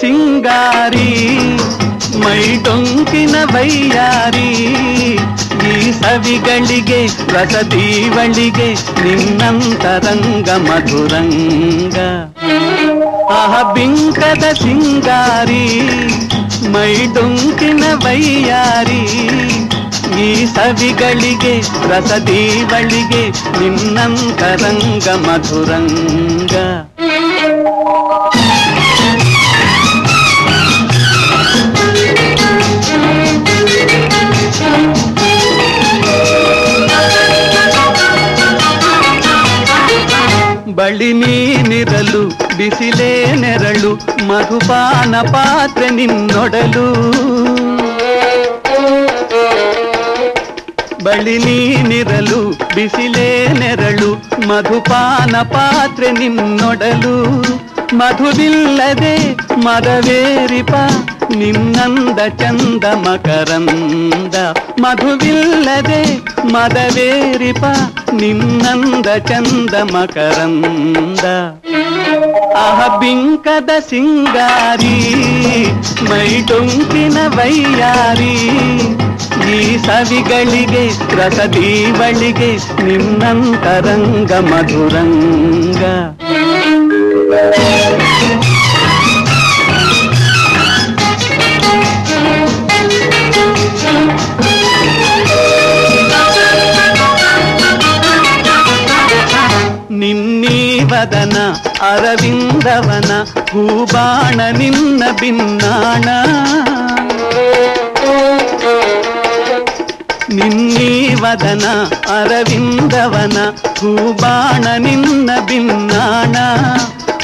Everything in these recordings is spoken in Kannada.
ಸಿಂಗಾರಿ, ಮೈ ಡೊಂಕಿನ ವೈಯಾರಿ ಈ ಸವಿಗಳಿಗೆ ರಸದೀವಳಿಗೆ ನಿನ್ನಂತರಂಗ ಮಧುರಂಗ. ಆಹ, ಬಿಂಕದ ಸಿಂಗಾರಿ, ಮೈ ಡೊಂಕಿನ ವೈಯಾರಿ ಈ ಸವಿಗಳಿಗೆ ರಸದೀವಳಿಗೆ ನಿನ್ನಂತರಂಗ ಮಧುರಂಗ. ಬಳಿ ನೀನಿರಲು ಬಿಸಿಲೇ ನೆರಳು, ಮಧುಪಾನ ಪಾತ್ರೆ ನಿನ್ನೊಡಲು. ಬಳಿ ನೀನಿರಲು ಬಿಸಿಲೇ ನೆರಳು, ಮಧುಪಾನ ಪಾತ್ರೆ ನಿನ್ನೊಡಲು. ಮಧುವಿಲ್ಲದೆ ಮದವೇರಿಪ ನಿನ್ನಂದ ಚಂದ ಮಕರಂದ ಮಧುವಿಲ್ಲದೆ ಮದವೇರಿಪ ನಿನ್ನಂದ ಚಂದ ಮಕರಂದ ಆಹ ಬಿಂಕದ ಸಿಂಗಾರಿ ಮೈ ಡೊಂಕಿನ ವೈಯಾರಿ ಈ ಸವಿಗಳಿಗೆ ರಸದೀವಳಿಗೆ ನಿನ್ನಂತರಂಗ ಮಧುರಂಗ ನಿನ್ನೀವದನ ಅರವಿಂದವನ ಹೂಬಾಣ ನಿನ್ನ ಬಿನ್ನಾಣ ನಿನ್ನೀವದನ ಅರವಿಂದವನ ಹೂಬಾಣ ನಿನ್ನ ಬಿನ್ನಾಣ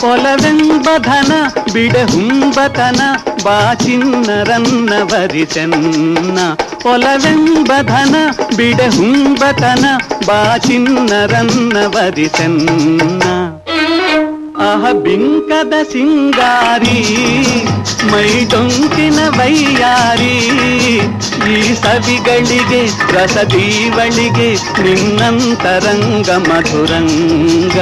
ಒಲವೆಂಬಧನ ಬಿಡಹುಂಬತನ ಬಾಚಿನ್ನರನ್ನ ವರಿಸೆನ್ನ ಒಲವೆಂಬಧನ ಬಿಡಹುಂಬತನ ಬಾಚಿನ್ನರನ್ನ ವರಿಸೆನ್ನ ಆಹ ಬಿಂಕದ ಸಿಂಗಾರಿ ಮೈ ಡೊಂಕಿನ ವೈಯಾರಿ ಈ ಸವಿಗಳಿಗೆ ರಸದೀವಳಿಗೆ ನಿನ್ನಂತರಂಗ ಮಧುರಂಗ